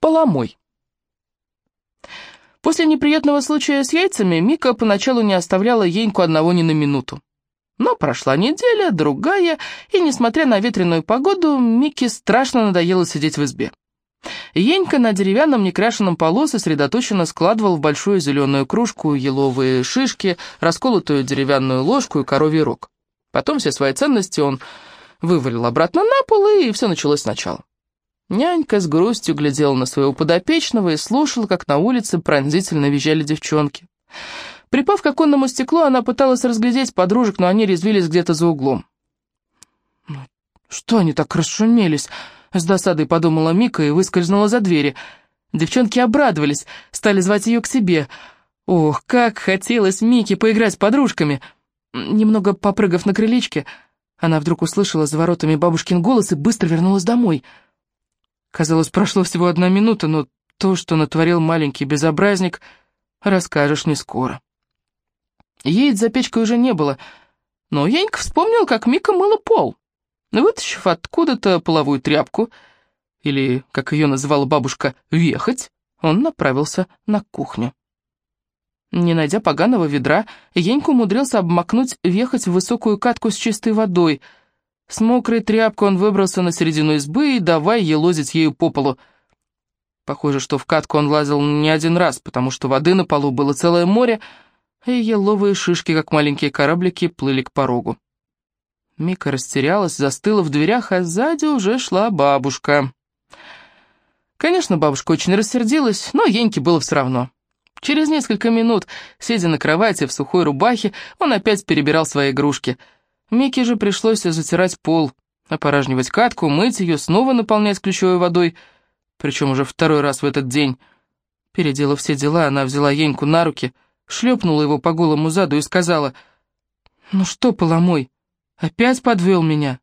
Поломой. После неприятного случая с яйцами Мика поначалу не оставляла Еньку одного ни на минуту. Но прошла неделя, другая, и, несмотря на ветреную погоду, Мике страшно надоело сидеть в избе. Енька на деревянном некрашенном полу сосредоточенно складывал в большую зеленую кружку еловые шишки, расколотую деревянную ложку и коровий рог. Потом все свои ценности он вывалил обратно на пол, и все началось сначала. Нянька с грустью глядела на своего подопечного и слушала, как на улице пронзительно визжали девчонки. Припав к оконному стеклу, она пыталась разглядеть подружек, но они резвились где-то за углом. «Ну, «Что они так расшумелись?» — с досадой подумала Мика и выскользнула за двери. Девчонки обрадовались, стали звать ее к себе. Ох, как хотелось Мике поиграть с подружками! Немного попрыгав на крылечке, она вдруг услышала за воротами бабушкин голос и быстро вернулась домой — Казалось, прошло всего одна минута, но то, что натворил маленький безобразник, расскажешь не скоро. Яиц за печкой уже не было, но Янька вспомнил, как Мика мыла пол. Вытащив откуда-то половую тряпку, или, как ее называла бабушка, «вехать», он направился на кухню. Не найдя поганого ведра, Енька умудрился обмакнуть вехать в высокую катку с чистой водой — с мокрой тряпкой он выбрался на середину избы и давай елозить ею по полу. Похоже, что в катку он лазил не один раз, потому что воды на полу было целое море, и еловые шишки, как маленькие кораблики, плыли к порогу. Мика растерялась, застыла в дверях, а сзади уже шла бабушка. Конечно, бабушка очень рассердилась, но Еньке было все равно. Через несколько минут, сидя на кровати в сухой рубахе, он опять перебирал свои игрушки — Микки же пришлось затирать пол, опоражнивать катку, мыть ее, снова наполнять ключевой водой, причем уже второй раз в этот день. Переделав все дела, она взяла Еньку на руки, шлепнула его по голому заду и сказала, «Ну что, поломой, опять подвел меня?»